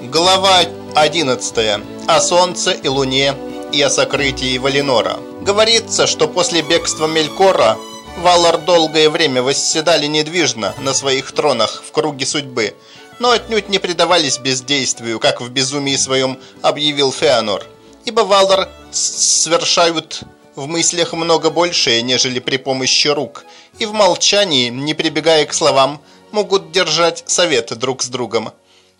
Глава 11. О Солнце и Луне и о сокрытии Валинора. Говорится, что после бегства Мелькора Валар долгое время восседали недвижно на своих тронах в круге судьбы, но отнюдь не предавались бездействию, как в безумии своем объявил Феонор. Ибо Валар совершают в мыслях много большее, нежели при помощи рук, и в молчании, не прибегая к словам, могут держать совет друг с другом.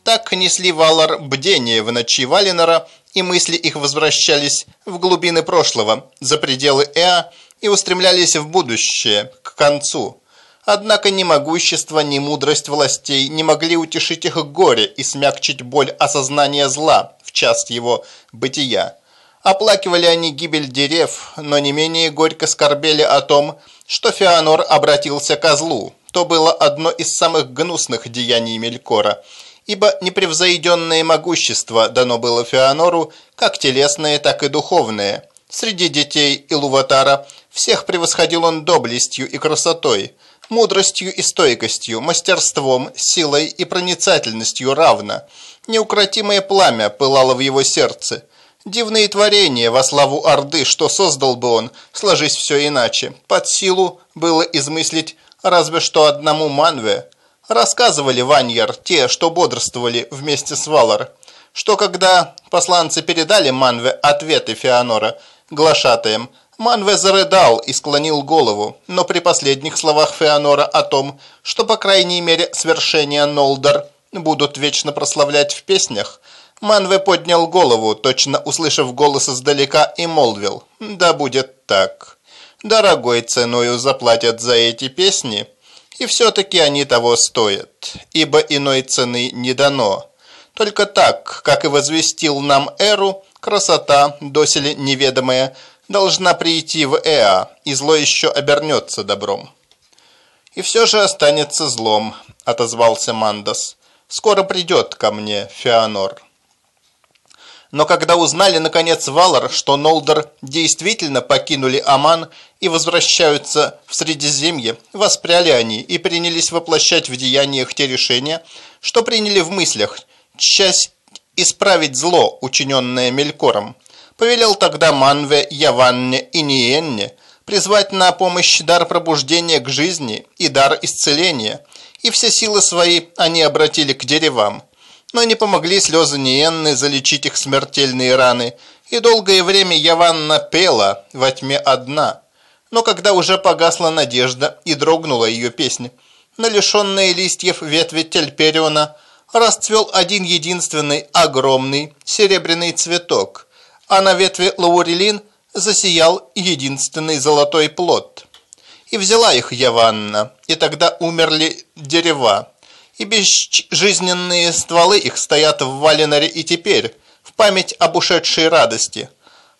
Так несли Валар бдение в ночи Валинора, и мысли их возвращались в глубины прошлого, за пределы Эа, и устремлялись в будущее, к концу. Однако ни могущество, ни мудрость властей не могли утешить их горе и смягчить боль осознания зла в час его бытия. Оплакивали они гибель дерев, но не менее горько скорбели о том, что Феонор обратился к злу. То было одно из самых гнусных деяний Мелькора – ибо непревзойденное могущество дано было Феонору, как телесное, так и духовное. Среди детей Илуватара всех превосходил он доблестью и красотой, мудростью и стойкостью, мастерством, силой и проницательностью равно. Неукротимое пламя пылало в его сердце. Дивные творения во славу Орды, что создал бы он, сложись все иначе. Под силу было измыслить разве что одному Манве – Рассказывали Ваньер, те, что бодрствовали вместе с Валар, что когда посланцы передали Манве ответы Феонора глашатаем, Манве зарыдал и склонил голову, но при последних словах Феонора о том, что по крайней мере свершения Нолдор будут вечно прославлять в песнях, Манве поднял голову, точно услышав голос издалека, и молвил «Да будет так. Дорогой ценою заплатят за эти песни». И все-таки они того стоят, ибо иной цены не дано. Только так, как и возвестил нам Эру, красота, доселе неведомая, должна прийти в Эа, и зло еще обернется добром. «И все же останется злом», — отозвался Мандас. «Скоро придет ко мне Феонор». Но когда узнали, наконец, Валар, что Нолдор действительно покинули Аман и возвращаются в Средиземье, воспряли они и принялись воплощать в деяниях те решения, что приняли в мыслях, часть исправить зло, учиненное Мелькором. Повелел тогда Манве, Яванне и Ниенне призвать на помощь дар пробуждения к жизни и дар исцеления, и все силы свои они обратили к деревам но не помогли слезы Ниенны залечить их смертельные раны, и долгое время Яванна пела во тьме одна. Но когда уже погасла надежда и дрогнула ее песня, на лишенные листьев ветви Тельпериона расцвел один единственный огромный серебряный цветок, а на ветви Лаурелин засиял единственный золотой плод. И взяла их Яванна, и тогда умерли дерева, и безжизненные стволы их стоят в Валенаре и теперь, в память об ушедшей радости.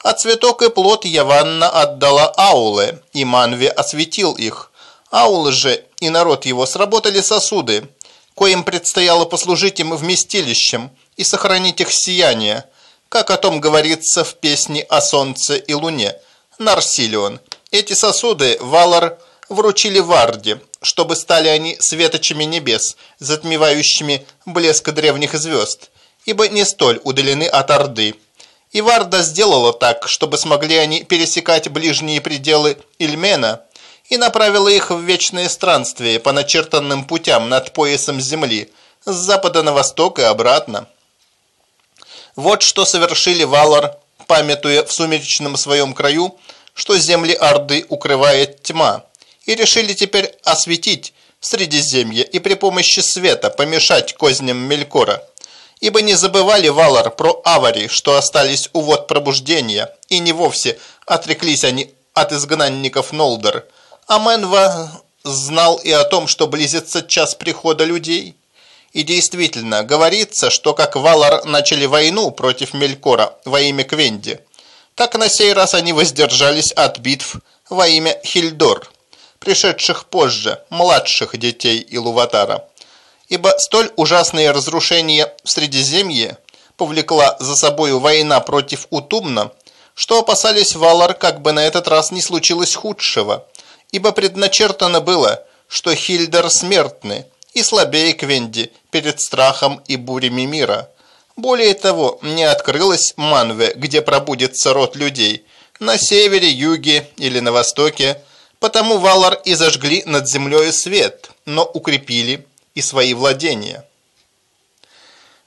А цветок и плод Яванна отдала Ауле, и Манве осветил их. Аул же и народ его сработали сосуды, коим предстояло послужить им вместилищем и сохранить их сияние, как о том говорится в песне о солнце и луне. Нарсилион. Эти сосуды Валар вручили Варде, чтобы стали они светочами небес, затмевающими блеск древних звезд, ибо не столь удалены от Орды. И Варда сделала так, чтобы смогли они пересекать ближние пределы Ильмена, и направила их в вечное странствие по начертанным путям над поясом земли, с запада на восток и обратно. Вот что совершили Валар, памятуя в сумеречном своем краю, что земли Орды укрывает тьма, и решили теперь осветить Средиземье и при помощи света помешать козням Мелькора. Ибо не забывали Валар про авари, что остались у вод пробуждения, и не вовсе отреклись они от изгнанников Нолдер. А Менва знал и о том, что близится час прихода людей. И действительно, говорится, что как Валар начали войну против Мелькора во имя Квенди, так на сей раз они воздержались от битв во имя Хильдор пришедших позже, младших детей Илуватара. Ибо столь ужасные разрушения в Средиземье повлекла за собою война против Утумна, что опасались Валар, как бы на этот раз не случилось худшего, ибо предначертано было, что Хильдер смертны и слабее Квенди перед страхом и бурями мира. Более того, не открылась Манве, где пробудется род людей, на севере, юге или на востоке, потому Валар и зажгли над землей свет, но укрепили и свои владения.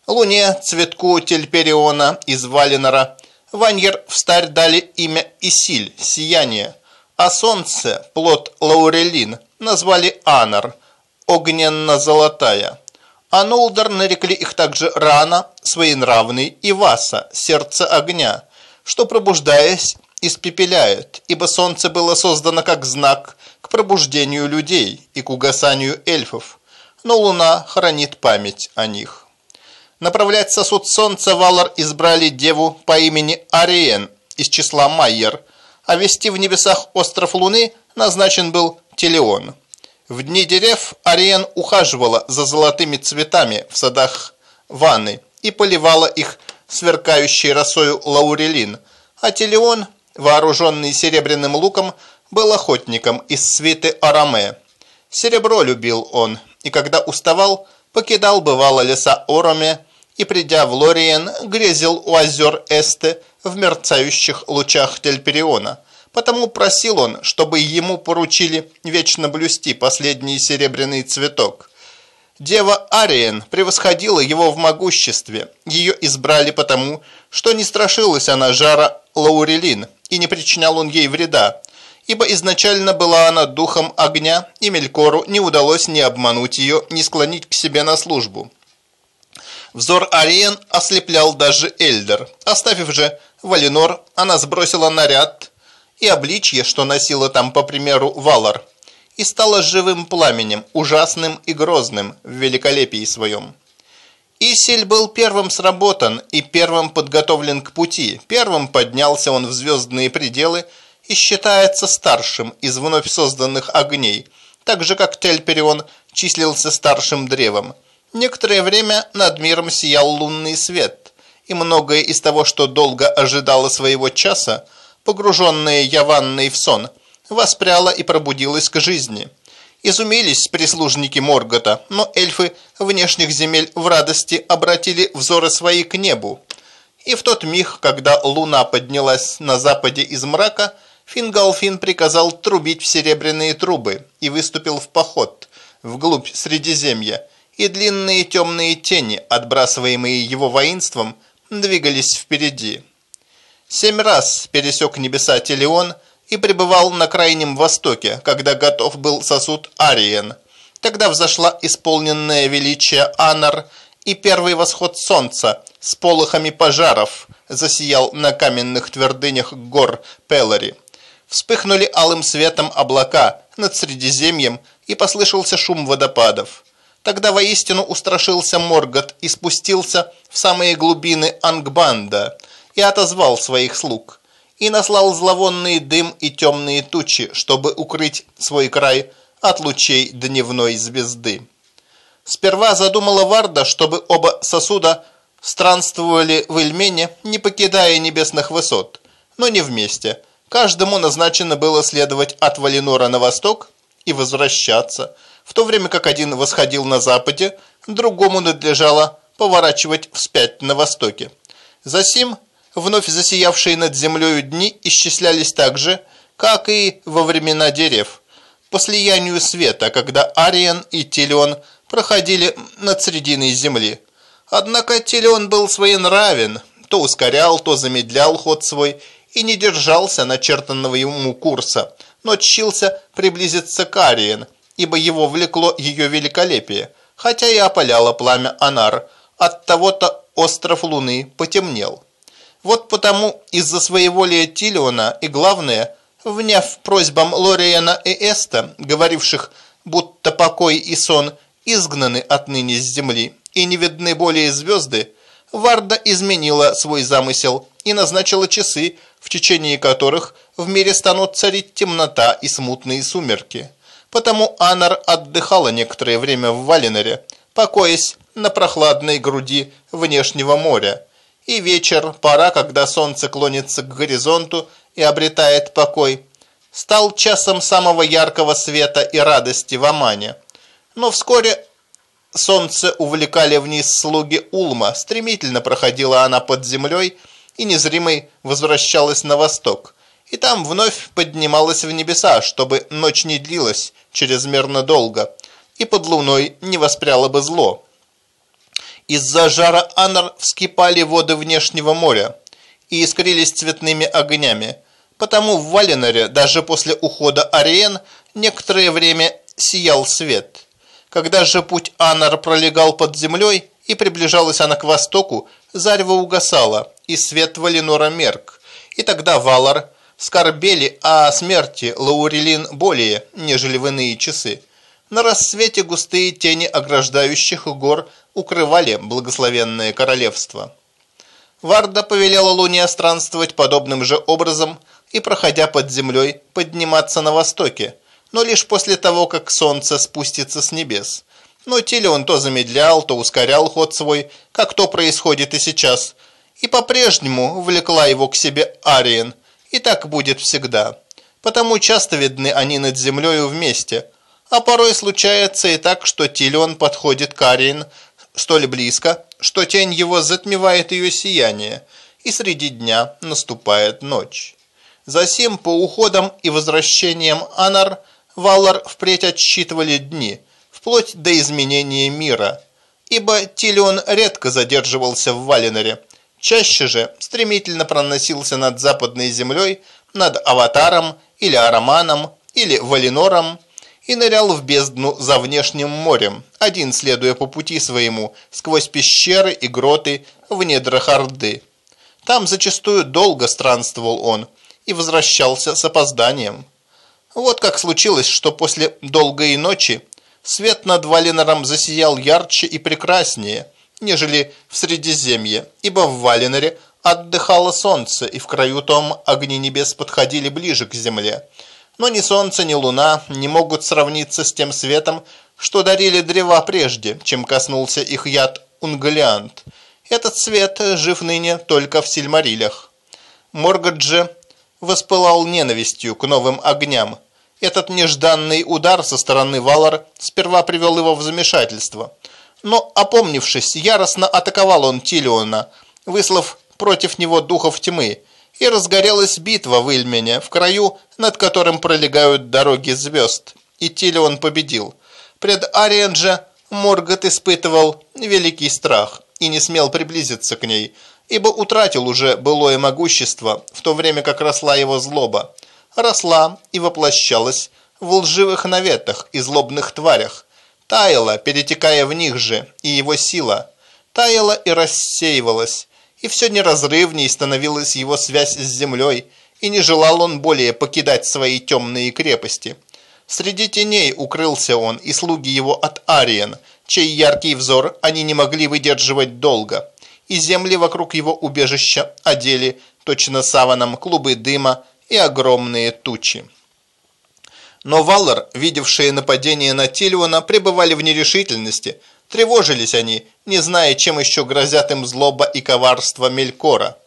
Луне, цветку Тельпериона из Валинора, Ваньер в старь дали имя Исиль, сияние, а солнце, плод Лаурелин, назвали Анар, огненно-золотая. А Нолдор нарекли их также Рана, своенравный, и Васа, сердце огня, что, пробуждаясь, испепеляет, ибо солнце было создано как знак к пробуждению людей и к угасанию эльфов, но луна хранит память о них. Направлять сосуд солнца Валар избрали деву по имени Ариен из числа Майер, а вести в небесах остров Луны назначен был Телеон. В дни дерев Ариен ухаживала за золотыми цветами в садах Ванны и поливала их сверкающей росою лаурелин, а Телеон, вооруженный серебряным луком, был охотником из свиты Араме. Серебро любил он, и когда уставал, покидал бывало леса Ороме и, придя в Лориен, грезил у озер Эсте в мерцающих лучах Тельпериона – Потому просил он, чтобы ему поручили вечно блюсти последний серебряный цветок. Дева Ариен превосходила его в могуществе. Ее избрали потому, что не страшилась она жара Лаурелин, и не причинял он ей вреда, ибо изначально была она духом огня, и Мелькору не удалось ни обмануть ее, ни склонить к себе на службу. Взор Ариен ослеплял даже Эльдер. Оставив же Валинор, она сбросила наряд, и обличье, что носила там, по примеру, Валар, и стало живым пламенем, ужасным и грозным в великолепии своем. Исель был первым сработан и первым подготовлен к пути, первым поднялся он в звездные пределы и считается старшим из вновь созданных огней, так же как Тельперион числился старшим древом. Некоторое время над миром сиял лунный свет, и многое из того, что долго ожидало своего часа, погруженная Яванной в сон, воспряла и пробудилась к жизни. Изумились прислужники Моргота, но эльфы внешних земель в радости обратили взоры свои к небу. И в тот миг, когда луна поднялась на западе из мрака, Фингалфин приказал трубить в серебряные трубы и выступил в поход вглубь Средиземья, и длинные темные тени, отбрасываемые его воинством, двигались впереди. Семь раз пересек небеса Телеон и пребывал на крайнем востоке, когда готов был сосуд Ариен. Тогда взошла исполненное величие Анар, и первый восход солнца с полохами пожаров засиял на каменных твердынях гор Пелари. Вспыхнули алым светом облака над Средиземьем, и послышался шум водопадов. Тогда воистину устрашился Моргот и спустился в самые глубины Ангбанда – и отозвал своих слуг, и наслал зловонный дым и темные тучи, чтобы укрыть свой край от лучей дневной звезды. Сперва задумала Варда, чтобы оба сосуда странствовали в Эльмене, не покидая небесных высот, но не вместе. Каждому назначено было следовать от Валинора на восток и возвращаться, в то время как один восходил на западе, другому надлежало поворачивать вспять на востоке. Засим вновь засиявшие над землей дни исчислялись так же, как и во времена дерев, по слиянию света, когда Ариен и Телеон проходили над срединой земли. Однако Телеон был своенравен, то ускорял, то замедлял ход свой и не держался начертанного ему курса, но тщился приблизиться к Ариен, ибо его влекло ее великолепие, хотя и опаляло пламя Анар, от того-то остров Луны потемнел. Вот потому из-за своеволия Тилиона и, главное, вняв просьбам Лориена и Эста, говоривших, будто покой и сон изгнаны отныне с земли и не видны более звезды, Варда изменила свой замысел и назначила часы, в течение которых в мире станут царить темнота и смутные сумерки. Потому Анар отдыхала некоторое время в Валиноре, покоясь на прохладной груди внешнего моря, и вечер, пора, когда солнце клонится к горизонту и обретает покой, стал часом самого яркого света и радости в Амане. Но вскоре солнце увлекали вниз слуги Улма, стремительно проходила она под землей и незримой возвращалась на восток. И там вновь поднималась в небеса, чтобы ночь не длилась чрезмерно долго, и под луной не воспряло бы зло. Из-за жара Анар вскипали воды внешнего моря и искрились цветными огнями, потому в Валеноре даже после ухода Ариен некоторое время сиял свет. Когда же путь Анар пролегал под землей и приближалась она к востоку, зарево угасало, и свет Валенора мерк. И тогда Валар скорбели о смерти Лаурелин более, нежели в иные часы. На рассвете густые тени ограждающих гор укрывали благословенное королевство. Варда повелела Луне странствовать подобным же образом и, проходя под землей, подниматься на востоке, но лишь после того, как солнце спустится с небес. Но Тилион то замедлял, то ускорял ход свой, как то происходит и сейчас, и по-прежнему влекла его к себе Ариен, и так будет всегда. Потому часто видны они над землею вместе, а порой случается и так, что Тилион подходит к Ариен столь близко, что тень его затмевает ее сияние, и среди дня наступает ночь. Засим по уходам и возвращениям Анар Валар впредь отсчитывали дни, вплоть до изменения мира, ибо Тилион редко задерживался в Валеноре, чаще же стремительно проносился над западной землей, над Аватаром или Араманом или Валинором, и нырял в бездну за внешним морем, один следуя по пути своему, сквозь пещеры и гроты в недрах Орды. Там зачастую долго странствовал он и возвращался с опозданием. Вот как случилось, что после долгой ночи свет над Валинором засиял ярче и прекраснее, нежели в Средиземье, ибо в Валиноре отдыхало солнце, и в краю том огни небес подходили ближе к земле – но ни солнце, ни луна не могут сравниться с тем светом, что дарили древа прежде, чем коснулся их яд Унгалиант. Этот свет жив ныне только в Сильмарилях. Моргот же воспылал ненавистью к новым огням. Этот нежданный удар со стороны Валар сперва привел его в замешательство. Но, опомнившись, яростно атаковал он Тилиона, выслав против него духов тьмы, и разгорелась битва в Ильмене, в краю, над которым пролегают дороги звезд. И Тилион победил. Пред Ариен Моргот испытывал великий страх и не смел приблизиться к ней, ибо утратил уже былое могущество, в то время как росла его злоба. Росла и воплощалась в лживых наветах и злобных тварях, таяла, перетекая в них же, и его сила, таяла и рассеивалась, и все неразрывней становилась его связь с землей, и не желал он более покидать свои темные крепости. Среди теней укрылся он и слуги его от Ариен, чей яркий взор они не могли выдерживать долго, и земли вокруг его убежища одели точно саваном клубы дыма и огромные тучи. Но Валлар, видевшие нападение на Тильона, пребывали в нерешительности – Тревожились они, не зная, чем еще грозят им злоба и коварство Мелькора.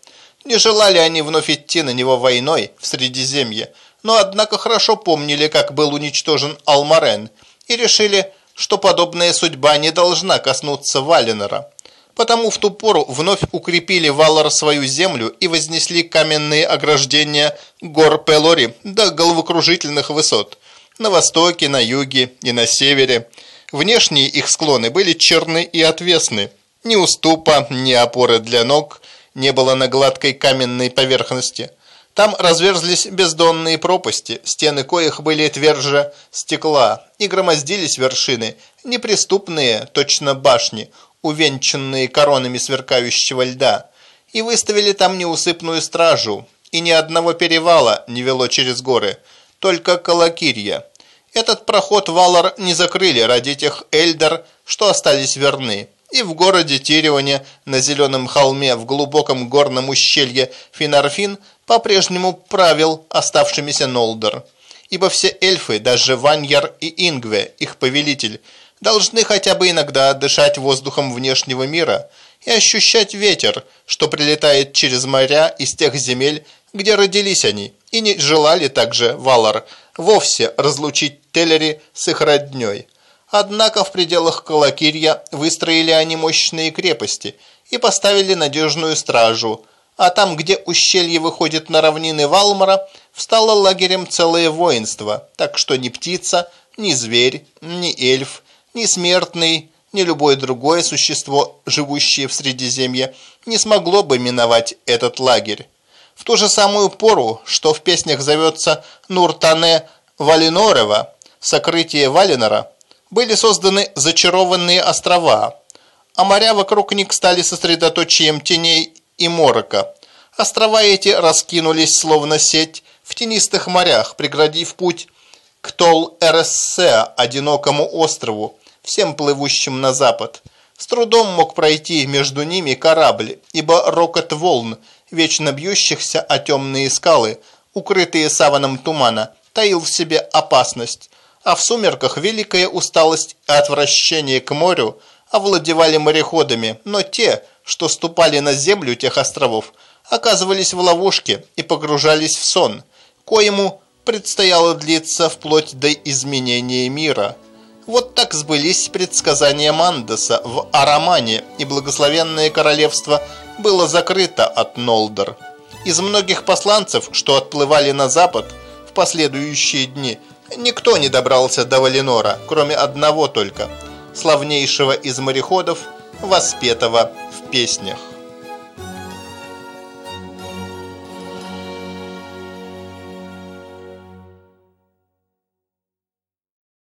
Не желали они вновь идти на него войной в Средиземье, но однако хорошо помнили, как был уничтожен Алмарен, и решили, что подобная судьба не должна коснуться Валенора. Потому в ту пору вновь укрепили Валар свою землю и вознесли каменные ограждения гор Пелори до головокружительных высот на востоке, на юге и на севере – Внешние их склоны были черны и отвесны. Ни уступа, ни опоры для ног не было на гладкой каменной поверхности. Там разверзлись бездонные пропасти, стены коих были тверже стекла, и громоздились вершины, неприступные, точно башни, увенчанные коронами сверкающего льда, и выставили там неусыпную стражу, и ни одного перевала не вело через горы, только Калакирья. Этот проход Валар не закрыли ради тех Эльдер, что остались верны. И в городе Тирионе, на зеленом холме, в глубоком горном ущелье Финарфин, по-прежнему правил оставшимися Нолдер. Ибо все эльфы, даже Ваньяр и Ингве, их повелитель, должны хотя бы иногда дышать воздухом внешнего мира и ощущать ветер, что прилетает через моря из тех земель, где родились они, и не желали также Валар вовсе разлучить Теллери с их родней. Однако в пределах Калакирья выстроили они мощные крепости и поставили надежную стражу, а там, где ущелье выходит на равнины Валмара, встало лагерем целое воинство, так что ни птица, ни зверь, ни эльф, ни смертный, ни любое другое существо, живущее в Средиземье, не смогло бы миновать этот лагерь. В ту же самую пору, что в песнях зовется Нуртане Валинорева, сокрытие Валинора, были созданы зачарованные острова, а моря вокруг них стали сосредоточием теней и морока. Острова эти раскинулись словно сеть в тенистых морях, преградив путь к Тол-Эрессе, одинокому острову, всем плывущим на запад. С трудом мог пройти между ними корабль, ибо рокот волн, вечно бьющихся о темные скалы, укрытые саваном тумана, таил в себе опасность а в сумерках великая усталость и отвращение к морю овладевали мореходами, но те, что ступали на землю тех островов, оказывались в ловушке и погружались в сон, коему предстояло длиться вплоть до изменения мира. Вот так сбылись предсказания Мандеса в Арамане, и благословенное королевство было закрыто от Нолдор. Из многих посланцев, что отплывали на запад в последующие дни – Никто не добрался до Валинора, кроме одного только, славнейшего из мореходов, воспетого в песнях.